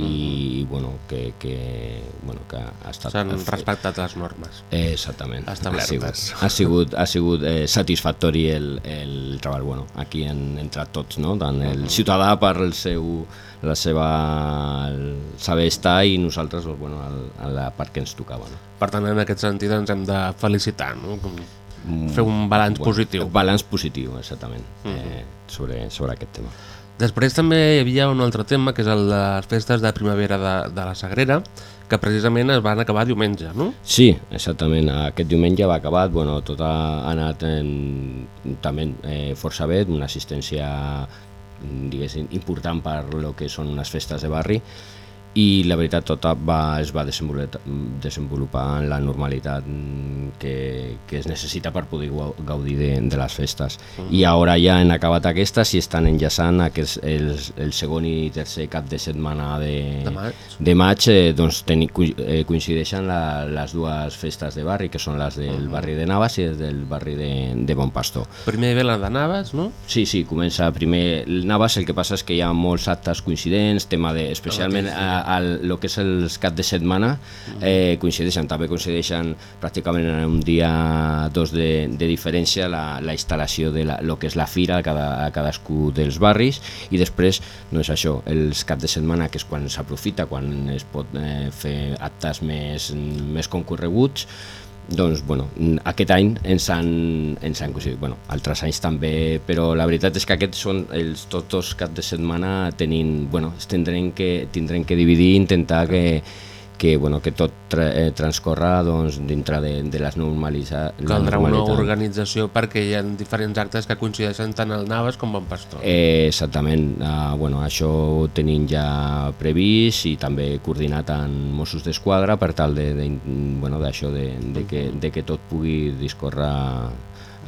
i bueno, que, que, bueno, que ha estat... S'han respectat les normes. Eh, Exactament. Establertes. Ha sigut, ha sigut, ha sigut eh, satisfactori el, el treball. Bueno, aquí han entrat tots, no? tant el ciutadà per el seu, la seva el saber estar i nosaltres doncs, bueno, el, a la part que ens tocava. No? Per tant, en aquest sentit ens hem de felicitar, no? Com Fer un balanç positiu. Balanç positiu, exactament, Mhm. eh, sobre, sobre aquest tema. Després també hi havia un altre tema, que és el de les festes de primavera de, de la Sagrera, que precisament es van acabar diumenge, no? Sí, exactament. Aquest diumenge va acabat, bueno, tot ha anat en, també eh, força bé, una assistència diguéssim, important per lo que són unes festes de barri i la veritat tota va, es va desenvolupar, desenvolupar en la normalitat mm, que, que es necessita per poder gau- gaudir de, de les festes. Mhm. I ara ja han acabat aquestes i estan enllaçant aquest, el, el segon i tercer cap de setmana de, De maig. de maig eh, doncs, teni, co- eh, coincideixen la, les dues festes de barri, que són les del barri de Navas i les del barri de, de Bon Pastor. Primer ve la de Navas, no? Sí, sí, comença primer el Navas, el que passa és que hi ha molts actes coincidents, tema de, especialment a, a, lo que és els cap de setmana, eh, coincideixen, també coincideixen pràcticament en un dia dos de, de diferència la, la instal·lació de la, lo que és la fira a, cada, a cadascú dels barris i després doncs això, els caps de setmana que és quan s'aprofita, quan es pot eh, fer actes més, més concorreguts doncs, bueno, aquest any ens han, ens han coincidit, bueno, altres anys també, però la veritat és que aquests són els tots els caps de setmana tenint, bueno, tindrem que, tindrem que dividir intentar que, que, bueno, que tot tra eh, transcorra doncs, dintre de, de les normalitats. Caldrà una organització perquè hi ha diferents actes que coincideixen tant al Naves com Bon Pastor. Eh, exactament, uh, bueno, això ho tenim ja previst i també coordinat amb Mossos d'Esquadra per tal de, de, bueno, d'això de, de, que, de que tot pugui discórrer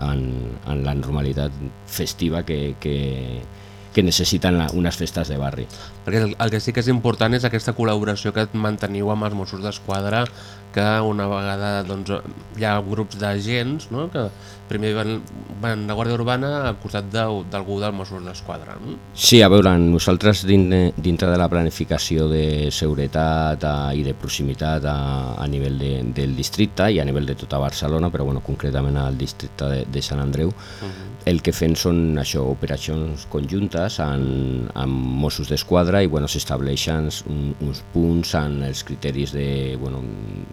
en, en la normalitat festiva que, que, que necessiten la, unes festes de barri. El, el que sí que és important és aquesta col·laboració que manteniu amb els Mossos d'Esquadra, que una vegada doncs, hi ha grups d'agents no? que primer van, van de Guàrdia Urbana al costat d'algú del Mossos d'Esquadra. No? Sí, a veure, nosaltres dintre, dintre de la planificació de seguretat a, i de proximitat a, a nivell de, del districte i a nivell de tota Barcelona, però bueno, concretament al districte de, de Sant Andreu, uh -huh. el que fem són això, operacions conjuntes amb, amb Mossos d'Esquadra i bueno, s'estableixen un, uns punts en els criteris de bueno,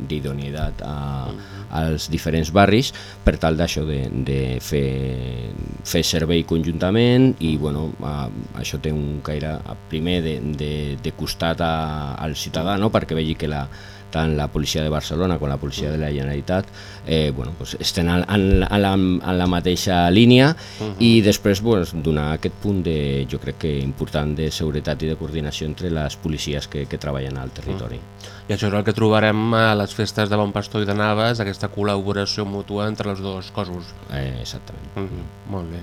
d'idoneïtat als diferents barris per tal d'això de, de fer, fer servei conjuntament i bueno, a, això té un caire primer de, de, de costat a, al ciutadà no? perquè vegi que la, tant la policia de Barcelona com la policia de la Generalitat eh, bueno, pues estem en, en, en, la, en la mateixa línia uh -huh. i després pues, donar aquest punt de, jo crec que important de seguretat i de coordinació entre les policies que, que treballen al territori. Uh -huh. I això és el que trobarem a les festes de Bon Pastor i de Naves, aquesta col·laboració mútua entre els dos cossos. Eh, exactament. Uh -huh. Molt bé.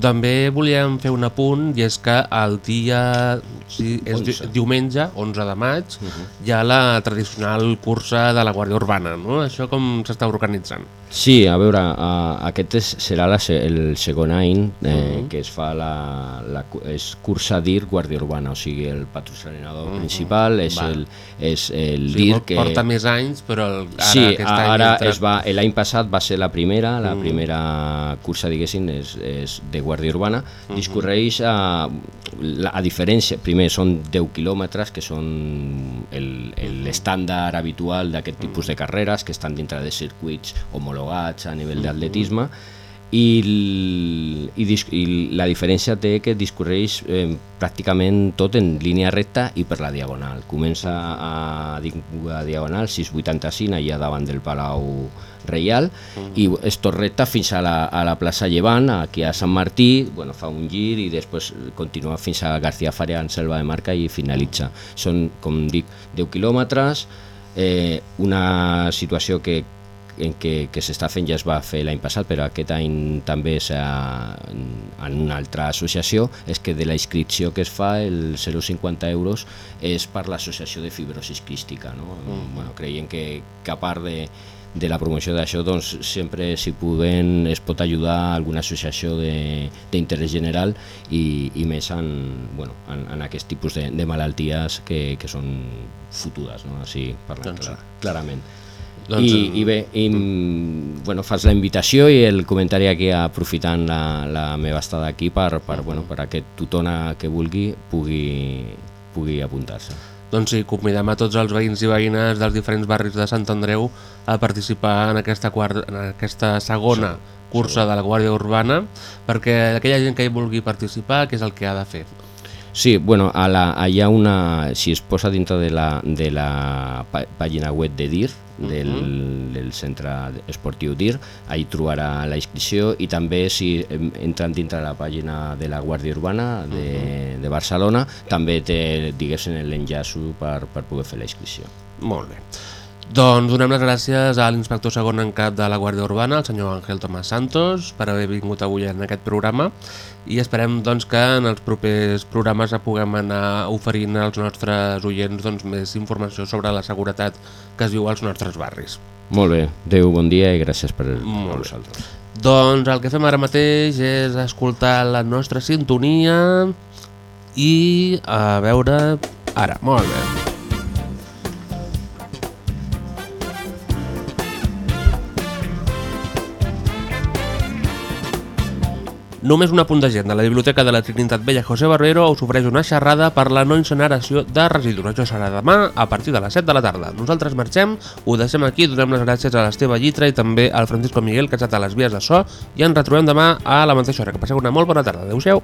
També volíem fer un apunt i és que el dia sí, és di diumenge, 11 de maig, uh -huh. hi ha la tradicional cursa de la Guàrdia Urbana. No? Això com s'està organitzant? Sí, a veure, uh, aquest és, serà la, el segon any eh, uh -huh. que es fa la, la és cursa DIR Guàrdia Urbana, o sigui, el patrocinador uh -huh. principal és Va. el, és el sí, DIR que... Porta més anys, però el, ara sí, aquest any... ara entra... es va, l'any passat va ser la primera, la uh -huh. primera cursa, diguéssim, és, és de Guàrdia Urbana, uh -huh. discorreix a, a diferència, primer són 10 quilòmetres, que són l'estàndard habitual d'aquest tipus de carreres, que estan dintre de circuits homologats homologats a nivell d'atletisme i, i, i la diferència té que discorreix eh, pràcticament tot en línia recta i per la diagonal. Comença a, a diagonal 685 allà davant del Palau Reial i és tot recte fins a la, a la plaça Llevant, aquí a Sant Martí, bueno, fa un gir i després continua fins a García Faria en Selva de Marca i finalitza. Són, com dic, 10 quilòmetres, eh, una situació que en què, que s'està fent ja es va fer l'any passat, però aquest any també en una altra associació, és que de la inscripció que es fa, el 0,50 euros és per l'associació de fibrosis quística. No? Mm. Bueno, creiem que, que a part de, de la promoció d'això, doncs sempre si podem es pot ajudar a alguna associació d'interès general i, i més en, bueno, en, en aquest tipus de, de malalties que, que són fotudes, no? així parlant doncs, clar, clarament. Doncs... I, I bé, i, bueno, fas la invitació i el comentari aquí aprofitant la, la meva estada aquí per, per, bueno, per a que tothom que vulgui pugui, pugui apuntar-se. Doncs sí, convidem a tots els veïns i veïnes dels diferents barris de Sant Andreu a participar en aquesta, quart, en aquesta segona sí, cursa sí. de la Guàrdia Urbana perquè aquella gent que hi vulgui participar, què és el que ha de fer? Sí, bueno, a la, hi ha una, si es posa dintre de la, de la pàgina web de DIR, del, uh -huh. del centre esportiu DIR, ahí trobarà la inscripció i també si entren dintre la pàgina de la Guàrdia Urbana de, uh -huh. de Barcelona, també té, diguéssim, l'enllaç per, per poder fer la inscripció. Molt bé. Doncs donem les gràcies a l'inspector segon en cap de la Guàrdia Urbana, el senyor Ángel Tomás Santos, per haver vingut avui en aquest programa i esperem doncs, que en els propers programes puguem anar oferint als nostres oients doncs, més informació sobre la seguretat que es viu als nostres barris. Molt bé, Déu, bon dia i gràcies per, per vosaltres. Doncs el que fem ara mateix és escoltar la nostra sintonia i a veure ara, molt bé. Només un apunt de la Biblioteca de la Trinitat Vella José Barbero us ofereix una xerrada per la no incineració de residus. Això serà demà a partir de les 7 de la tarda. Nosaltres marxem, ho deixem aquí, donem les gràcies a l'Esteve Llitra i també al Francisco Miguel, que ha estat a les vies de so, i ens retrobem demà a la mateixa hora. Que passeu una molt bona tarda. Adéu-siau.